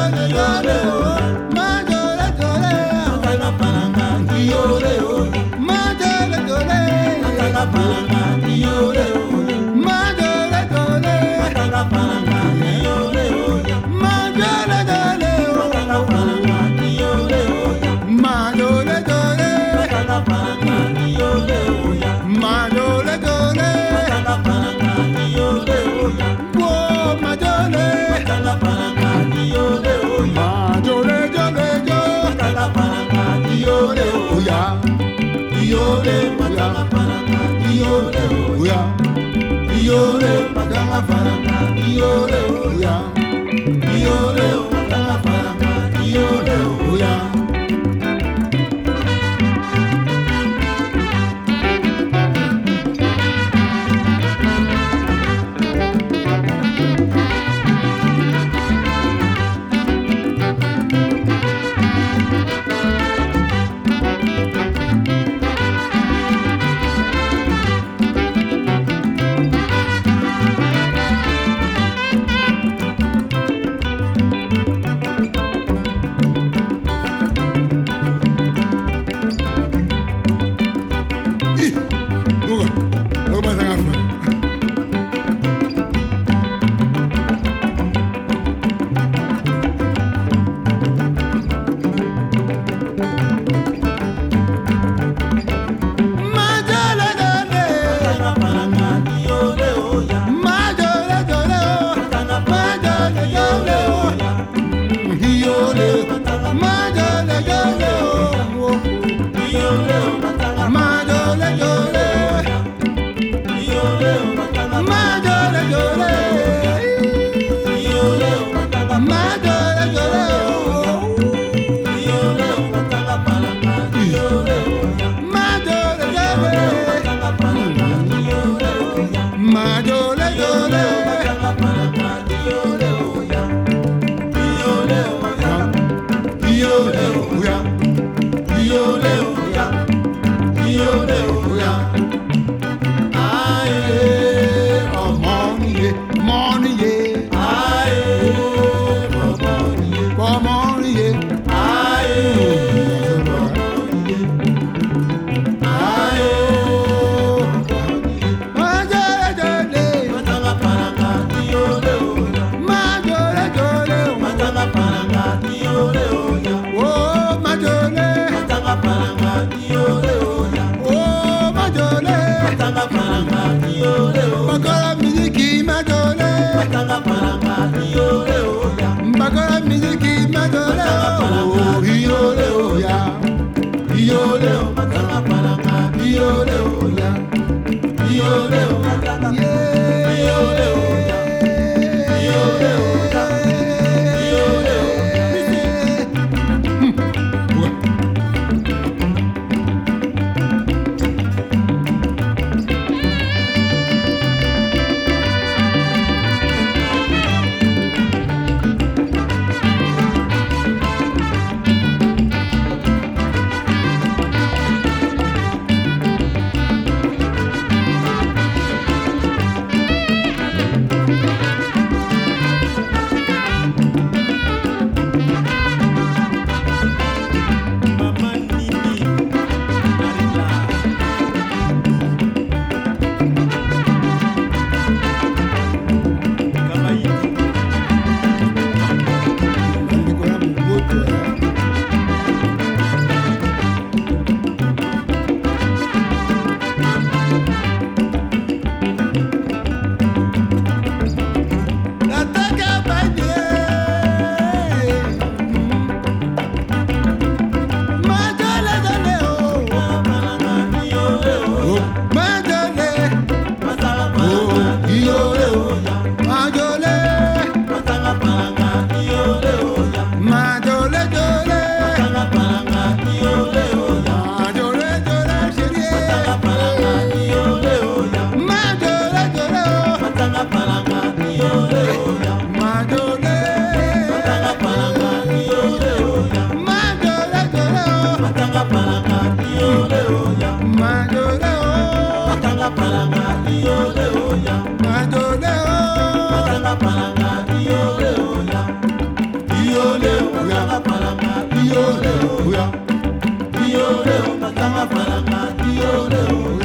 la la la oya iyore madama parama iyore oya iyore madama parama iyore oya. Thank you. Lord. Dioleo, ya. Dioleo, matanga paranga, dioleo.